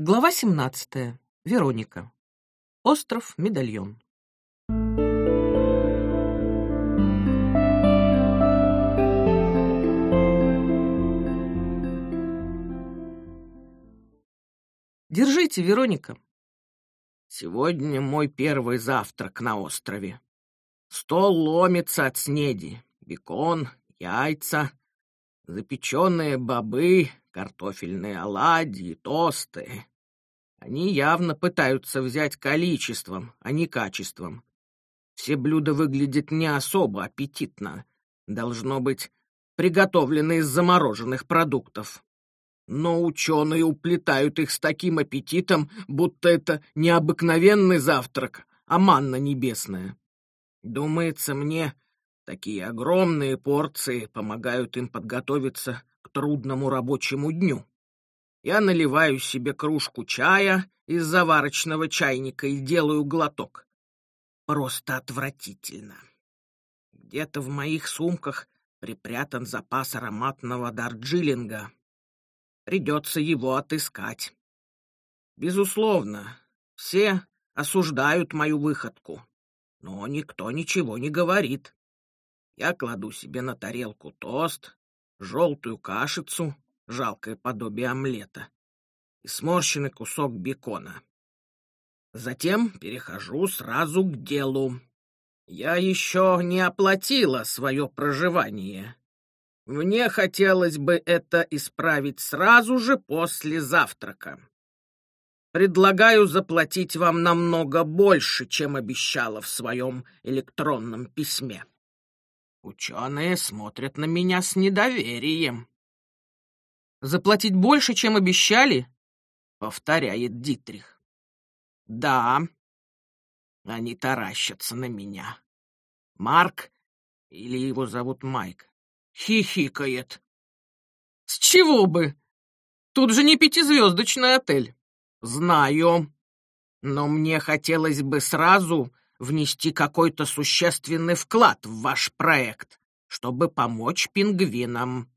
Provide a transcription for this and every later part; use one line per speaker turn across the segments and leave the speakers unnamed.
Глава 17. Вероника. Остров Медальон. Держите, Вероника.
Сегодня мой первый завтрак на острове. Стол ломится от снеди. Бекон, яйца, запеченные бобы, картофельные оладьи, тосты. Они явно пытаются взять количеством, а не качеством. Все блюда выглядят не особо аппетитно. Должно быть, приготовлены из замороженных продуктов. Но ученые уплетают их с таким аппетитом, будто это не обыкновенный завтрак, а манна небесная. Думается мне, такие огромные порции помогают им подготовиться к трудному рабочему дню. Я наливаю себе кружку чая из заварочного чайника и делаю глоток. Просто отвратительно. Где-то в моих сумках припрятан запас ароматного дарджилинга. Придется его отыскать. Безусловно, все осуждают мою выходку, но никто ничего не говорит. Я кладу себе на тарелку тост, желтую кашицу, жалкое подобие омлета, и сморщенный кусок бекона. Затем перехожу сразу к делу. Я еще не оплатила свое проживание. Мне хотелось бы это исправить сразу же после завтрака. Предлагаю заплатить вам намного больше, чем обещала в своем электронном письме. Ученые смотрят на меня с недоверием.
Заплатить больше, чем обещали?
Повторяет Дитрих. Да. Они таращатся на меня. Марк, или его зовут Майк, хихикает.
С чего бы? Тут же не пятизвездочный отель.
Знаю. Но мне хотелось бы сразу внести какой-то существенный вклад в ваш проект, чтобы помочь пингвинам.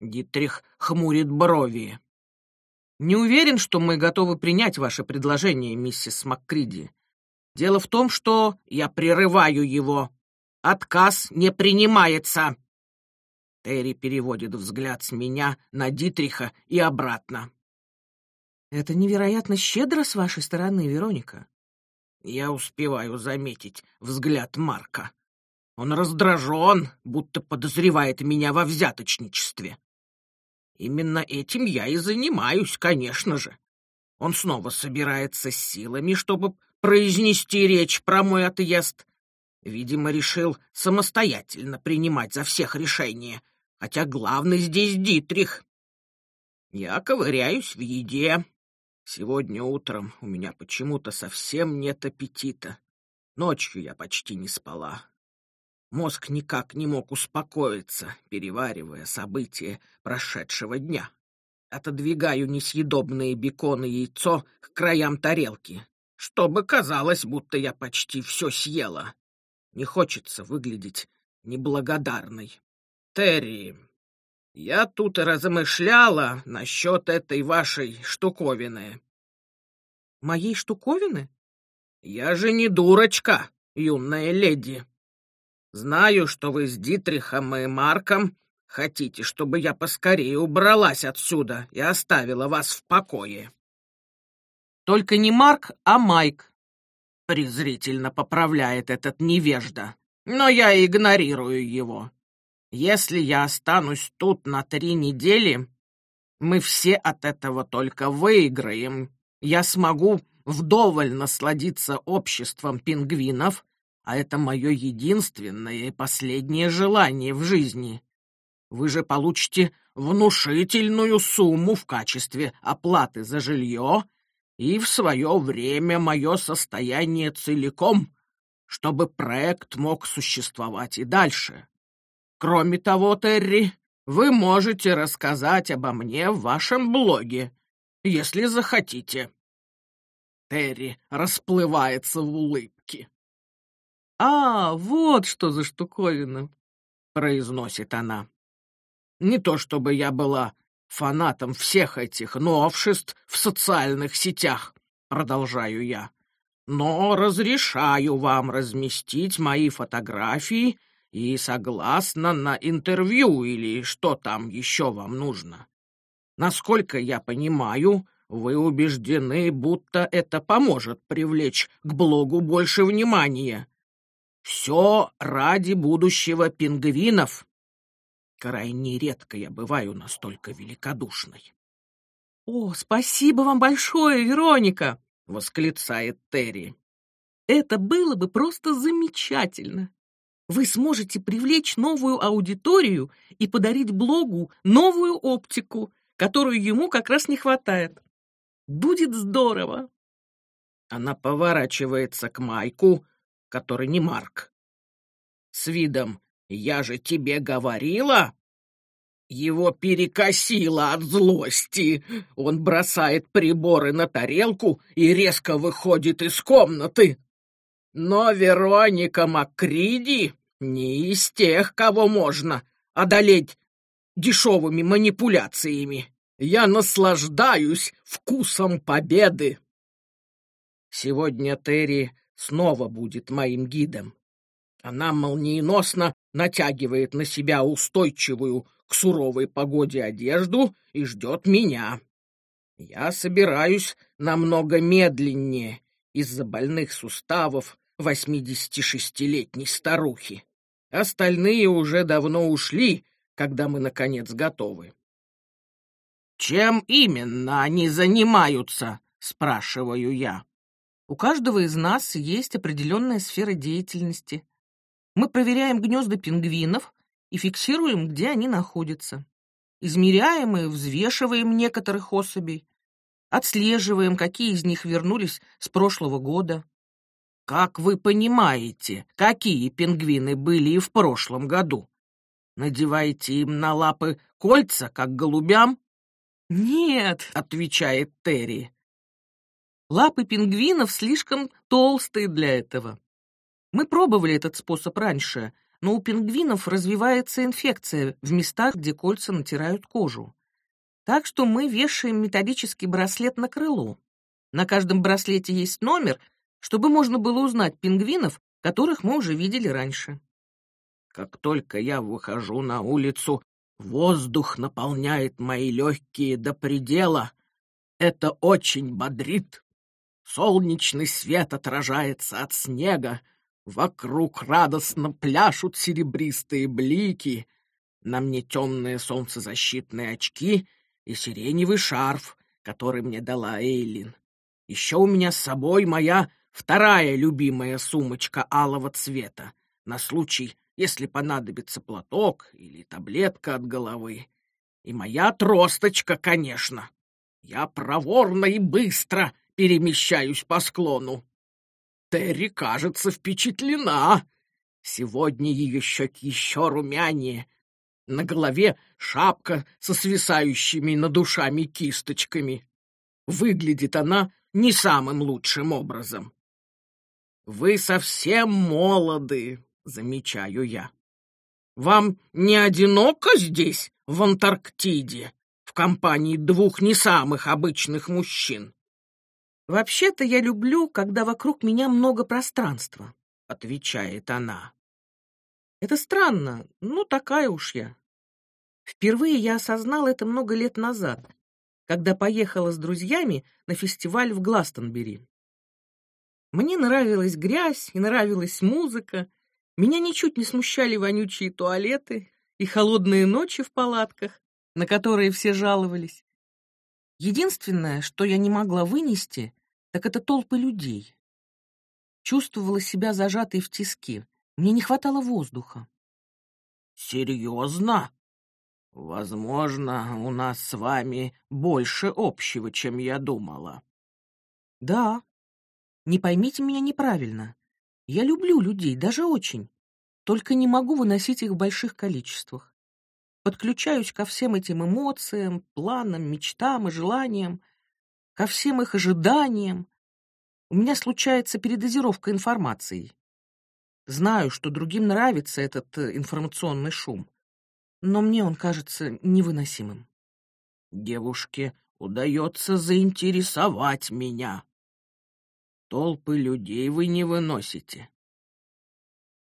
Дитрих хмурит брови.
Не уверен, что мы готовы принять ваше предложение, миссис МакКриди. Дело в том, что
я прерываю его. Отказ не принимается. Терри переводит взгляд с меня на Дитриха и обратно.
Это невероятно щедро с вашей стороны, Вероника.
Я успеваю заметить взгляд Марка. Он раздражен, будто подозревает меня во взяточничестве. Именно этим я и занимаюсь, конечно же. Он снова собирается с силами, чтобы произнести речь про мой отъезд. Видимо, решил самостоятельно принимать за всех решения, хотя главный здесь Дитрих. Я ковыряюсь в еде. Сегодня утром у меня почему-то совсем нет аппетита. Ночью я почти не спала. Мозг никак не мог успокоиться, переваривая события прошедшего дня. Отодвигаю несъедобные бекон и яйцо к краям тарелки, чтобы казалось, будто я почти все съела. Не хочется выглядеть неблагодарной. Терри, я тут размышляла насчет этой вашей штуковины.
Моей штуковины?
Я же не дурочка, юная леди. Знаю, что вы с Дитрихом и Марком хотите, чтобы я поскорее убралась отсюда и оставила вас в покое.
Только не Марк, а Майк.
Презрительно поправляет этот невежда, но я игнорирую его. Если я останусь тут на три недели, мы все от этого только выиграем. Я смогу вдоволь насладиться обществом пингвинов а это мое единственное и последнее желание в жизни. Вы же получите внушительную сумму в качестве оплаты за жилье и в свое время мое состояние целиком, чтобы проект мог существовать и дальше. Кроме того, Терри, вы можете рассказать обо мне в вашем блоге, если захотите. Терри расплывается в улыбке.
«А, вот что за штуковина!»
— произносит она. «Не то чтобы я была фанатом всех этих новшеств в социальных сетях, продолжаю я. Но разрешаю вам разместить мои фотографии и согласна на интервью или что там еще вам нужно. Насколько я понимаю, вы убеждены, будто это поможет привлечь к блогу больше внимания. Все ради будущего пингвинов. Крайне редко я бываю настолько великодушной.
— О, спасибо вам большое, Вероника!
— восклицает Терри.
— Это было бы просто замечательно. Вы сможете привлечь новую аудиторию и подарить блогу новую оптику, которую ему как раз не хватает. Будет здорово.
Она поворачивается к Майку, который не Марк. С видом «Я же тебе говорила!» Его перекосило от злости. Он бросает приборы на тарелку и резко выходит из комнаты. Но Вероника Макриди не из тех, кого можно одолеть дешевыми манипуляциями. Я наслаждаюсь вкусом победы. Сегодня Терри снова будет моим гидом. Она молниеносно натягивает на себя устойчивую к суровой погоде одежду и ждет меня. Я собираюсь намного медленнее из-за больных суставов 86-летней старухи. Остальные уже давно ушли, когда мы, наконец, готовы. «Чем именно они занимаются?» — спрашиваю я.
«У каждого из нас есть определенная сфера деятельности. Мы проверяем гнезда пингвинов и фиксируем, где они находятся. Измеряем и взвешиваем некоторых особей. Отслеживаем, какие из них вернулись с прошлого года.
Как вы понимаете, какие пингвины были и в прошлом году? Надеваете им на лапы кольца, как голубям?
«Нет», — отвечает Терри. «Лапы пингвинов слишком толстые для этого. Мы пробовали этот способ раньше, но у пингвинов развивается инфекция в местах, где кольца натирают кожу. Так что мы вешаем металлический браслет на крыло. На каждом браслете есть номер, чтобы можно было узнать пингвинов, которых мы уже видели раньше.
Как только я выхожу на улицу, Воздух наполняет мои легкие до предела. Это очень бодрит. Солнечный свет отражается от снега. Вокруг радостно пляшут серебристые блики. На мне темные солнцезащитные очки и сиреневый шарф, который мне дала Эйлин. Еще у меня с собой моя вторая любимая сумочка алого цвета на случай, если понадобится платок или таблетка от головы. И моя тросточка, конечно. Я проворно и быстро перемещаюсь по склону. Терри, кажется, впечатлена. Сегодня ее щеки еще румянее. На голове шапка со свисающими над ушами кисточками. Выглядит она не самым лучшим образом. «Вы совсем молоды, замечаю я. Вам не одиноко здесь, в Антарктиде, в компании двух не самых обычных мужчин?
Вообще-то я люблю, когда вокруг меня много пространства, отвечает она. Это странно, но такая уж я. Впервые я осознал это много лет назад, когда поехала с друзьями на фестиваль в Гластонбери. Мне нравилась грязь и нравилась музыка, меня ничуть не смущали вонючие туалеты и холодные ночи в палатках, на которые все жаловались. Единственное, что я не могла вынести, так это толпы людей. Чувствовала себя зажатой в тиски. Мне не хватало воздуха.
Серьезно? Возможно, у нас с вами больше общего, чем я думала.
Да. Не поймите меня неправильно. Я люблю людей, даже очень. Только не могу выносить их в больших количествах. Подключаюсь ко всем этим эмоциям, планам, мечтам и желаниям, ко всем их ожиданиям. У меня случается передозировка информацией. Знаю, что другим нравится этот э, информационный шум, но мне он кажется невыносимым.
девушке удается заинтересовать меня. Толпы людей вы не выносите.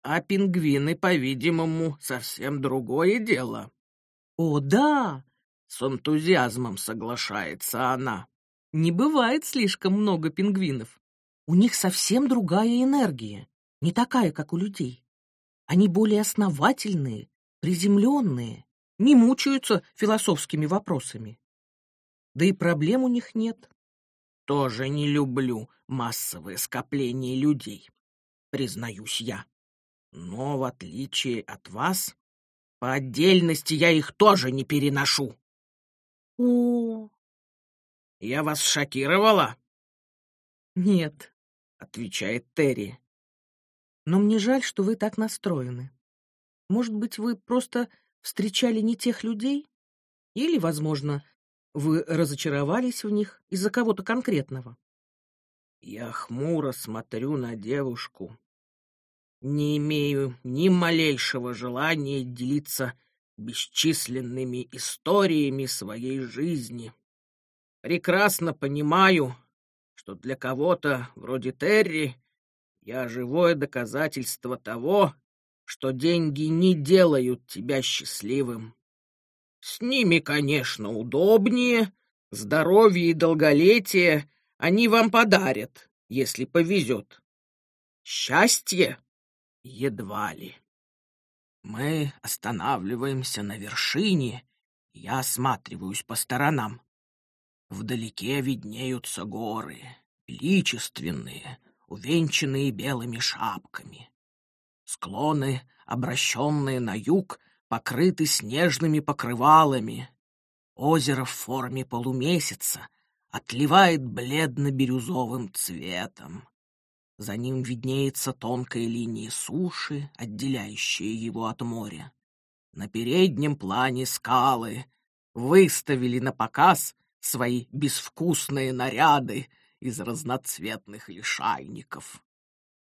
А пингвины, по-видимому, совсем другое дело.
О, да!
С энтузиазмом соглашается она.
Не бывает слишком много пингвинов. У них совсем другая энергия, не такая, как у людей. Они более основательные, приземленные, не мучаются философскими вопросами. Да и проблем у них нет.
Тоже не люблю массовые скопления людей, признаюсь я. Но в отличие от вас, по отдельности я их тоже не переношу.
О,
я вас шокировала?
Нет,
отвечает Терри.
Но мне жаль, что вы так настроены. Может быть, вы просто встречали не тех людей? Или, возможно, вы разочаровались в них из-за кого-то конкретного?
Я хмуро смотрю на девушку. Не имею ни малейшего желания делиться бесчисленными историями своей жизни. Прекрасно понимаю, что для кого-то вроде Терри я живое доказательство того, что деньги не делают тебя счастливым. С ними, конечно, удобнее, здоровье и долголетие они вам подарят, если повезет. Счастье едва ли. Мы останавливаемся на вершине, я осматриваюсь по сторонам. Вдалеке виднеются горы, величественные, увенчанные белыми шапками. Склоны, обращенные на юг, покрыты снежными покрывалами. Озеро в форме полумесяца отливает бледно-бирюзовым цветом. За ним виднеется тонкая линия суши, отделяющая его от моря. На переднем плане скалы выставили на показ свои безвкусные наряды из разноцветных лишайников.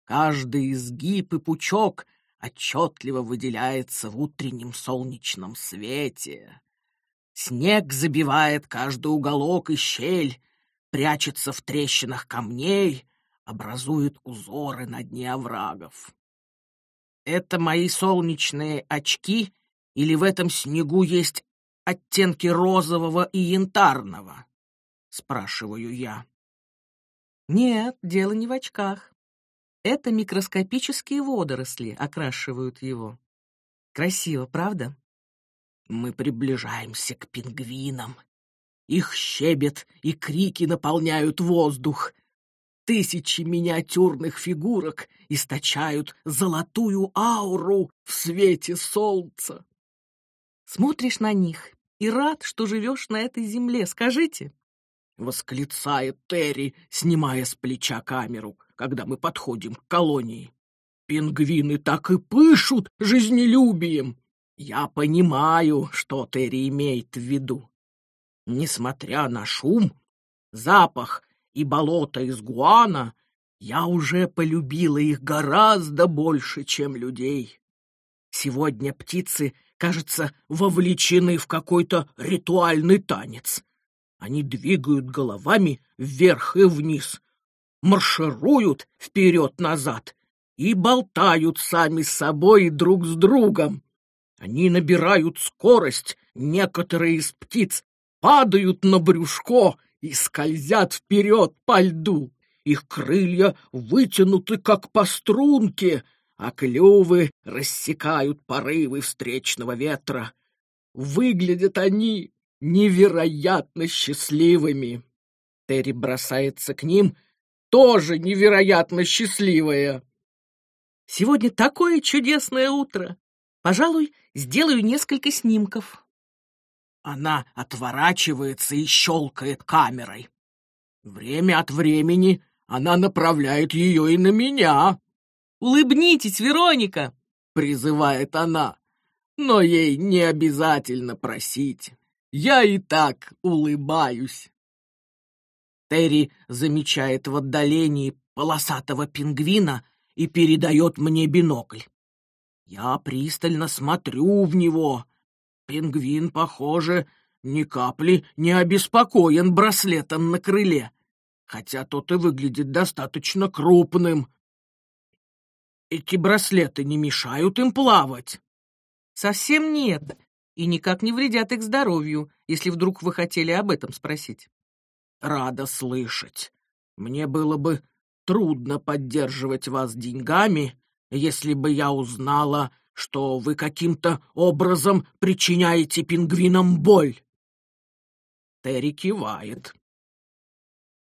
Каждый изгиб и пучок отчетливо выделяется в утреннем солнечном свете. Снег забивает каждый уголок и щель, прячется в трещинах камней, образует узоры на дне оврагов. Это мои солнечные очки или в этом снегу есть оттенки розового и янтарного? Спрашиваю я.
Нет, дело не в очках. Это микроскопические водоросли окрашивают его. Красиво, правда?
Мы приближаемся к пингвинам. Их щебет и крики наполняют воздух. Тысячи миниатюрных фигурок источают золотую ауру в свете солнца.
Смотришь на них и рад, что живешь на этой земле, скажите
восклицает Терри, снимая с плеча камеру, когда мы подходим к колонии. Пингвины так и пышут жизнелюбием. Я понимаю, что Терри имеет в виду. Несмотря на шум, запах и болото из гуана, я уже полюбила их гораздо больше, чем людей. Сегодня птицы, кажется, вовлечены в какой-то ритуальный танец. Они двигают головами вверх и вниз, маршируют вперед-назад и болтают сами с собой и друг с другом. Они набирают скорость, некоторые из птиц падают на брюшко и скользят вперед по льду. Их крылья вытянуты, как по струнке, а клювы рассекают порывы встречного ветра. Выглядят они невероятно счастливыми. Терри бросается к ним, тоже невероятно счастливая.
Сегодня такое чудесное утро. Пожалуй, сделаю несколько снимков.
Она отворачивается и щелкает камерой. Время от времени она направляет ее и на меня.
«Улыбнитесь, Вероника!»
— призывает она. Но ей не обязательно просить. Я и так улыбаюсь. Терри замечает в отдалении полосатого пингвина и передает мне бинокль. Я пристально смотрю в него. Пингвин, похоже, ни капли не обеспокоен браслетом на крыле, хотя тот и выглядит достаточно крупным. Эти браслеты не мешают им плавать?
Совсем нет, и никак не вредят их здоровью, если вдруг вы хотели об этом спросить.
Рада слышать. Мне было бы трудно поддерживать вас деньгами, если бы я узнала, что вы каким-то образом причиняете пингвинам боль. Терри кивает.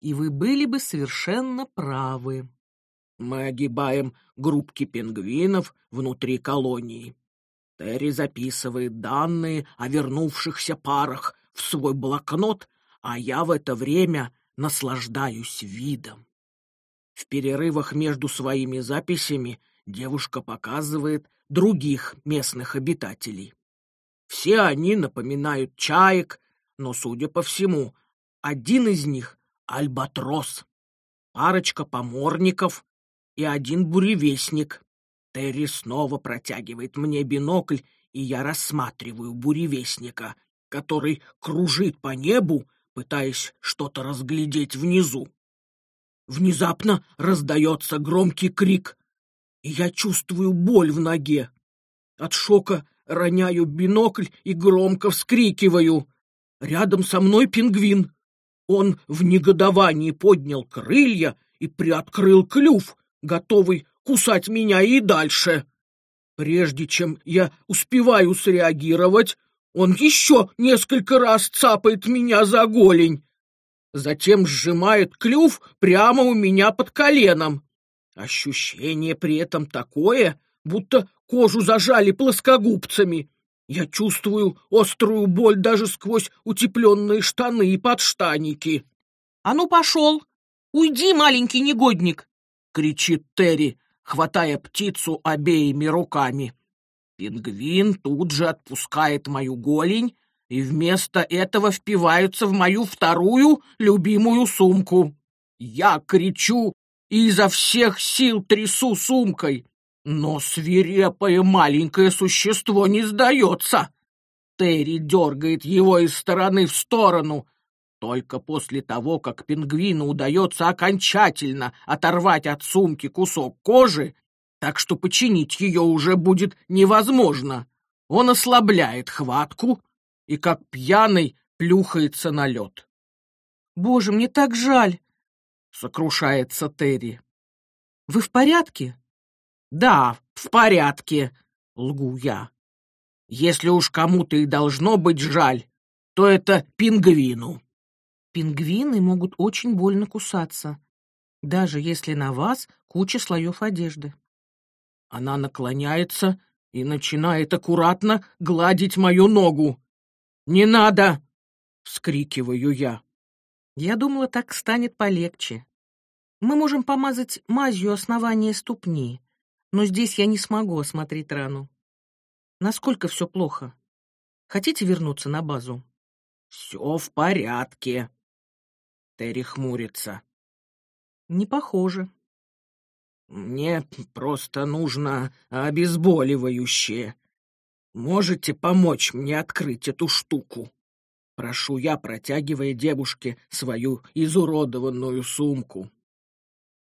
И вы были бы совершенно правы.
Мы огибаем группки пингвинов внутри колонии. Терри записывает данные о вернувшихся парах в свой блокнот, а я в это время наслаждаюсь видом. В перерывах между своими записями девушка показывает других местных обитателей. Все они напоминают чаек, но, судя по всему, один из них — альбатрос, парочка поморников и один буревестник. Терри снова протягивает мне бинокль, и я рассматриваю буревестника, который кружит по небу, пытаясь что-то разглядеть внизу. Внезапно раздается громкий крик, и я чувствую боль в ноге. От шока роняю бинокль и громко вскрикиваю. Рядом со мной пингвин. Он в негодовании поднял крылья и приоткрыл клюв, готовый кусать меня и дальше. Прежде чем я успеваю среагировать, он еще несколько раз цапает меня за голень. Затем сжимает клюв прямо у меня под коленом. Ощущение при этом такое, будто кожу зажали плоскогубцами. Я чувствую острую боль даже сквозь утепленные штаны и подштаники.
— А ну пошел! Уйди, маленький негодник!
— кричит Терри, хватая птицу обеими руками. Пингвин тут же отпускает мою голень и вместо этого впивается в мою вторую любимую сумку. Я кричу и изо всех сил трясу сумкой, но свирепое маленькое существо не сдается. Терри дергает его из стороны в сторону, только после того, как пингвину удается окончательно оторвать от сумки кусок кожи, так что починить ее уже будет невозможно, он ослабляет хватку и, как пьяный, плюхается на лед.
«Боже, мне так жаль!»
— сокрушается Терри.
«Вы в порядке?»
«Да, в порядке», — лгу я. «Если уж кому-то и должно быть жаль, то это пингвину».
Пингвины могут очень больно кусаться, даже если на вас куча слоев одежды.
Она наклоняется и начинает аккуратно гладить мою ногу. «Не надо!» — вскрикиваю я.
Я думала, так станет полегче. Мы можем помазать мазью основание ступни, но здесь я не смогу осмотреть рану. Насколько все плохо? Хотите вернуться на базу?
Все в порядке, Терри хмурится.
Не похоже.
Мне просто нужно обезболивающее. Можете помочь мне открыть эту штуку? Прошу я, протягивая девушке свою изуродованную сумку.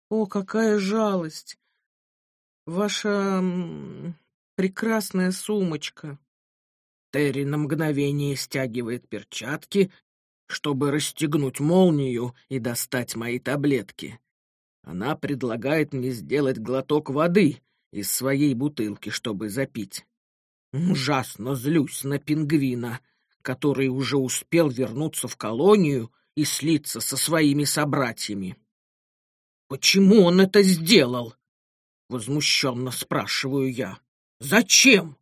О, какая жалость! Ваша прекрасная сумочка.
Терри на мгновение стягивает перчатки чтобы расстегнуть молнию и достать мои таблетки. Она предлагает мне сделать глоток воды из своей бутылки, чтобы запить. Ужасно злюсь на пингвина, который уже успел вернуться в колонию и слиться со своими собратьями. «Почему он это сделал?» — возмущенно спрашиваю я. «Зачем?»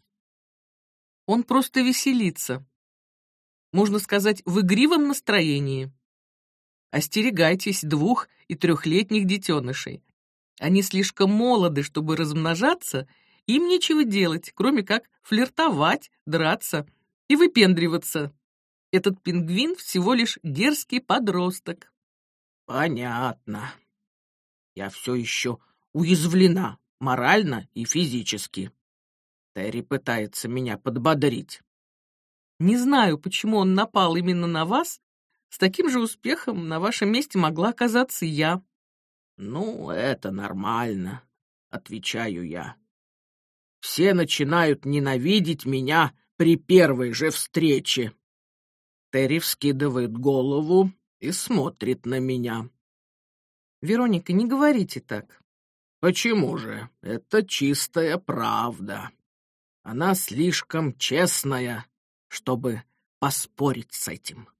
«Он просто веселится», можно сказать, в игривом настроении. Остерегайтесь двух- и трехлетних детенышей. Они слишком молоды, чтобы размножаться, им нечего делать, кроме как флиртовать, драться и выпендриваться. Этот пингвин всего лишь дерзкий подросток.
Понятно. Я все еще уязвлена морально и физически. Терри пытается меня подбодрить.
Не знаю, почему он напал именно на вас. С таким же успехом на вашем месте могла оказаться я.
Ну, это нормально, отвечаю я. Все начинают ненавидеть меня при первой же встрече. Терри вскидывает голову и смотрит на меня.
Вероника, не говорите так.
Почему же? Это чистая правда. Она слишком честная, чтобы поспорить с этим.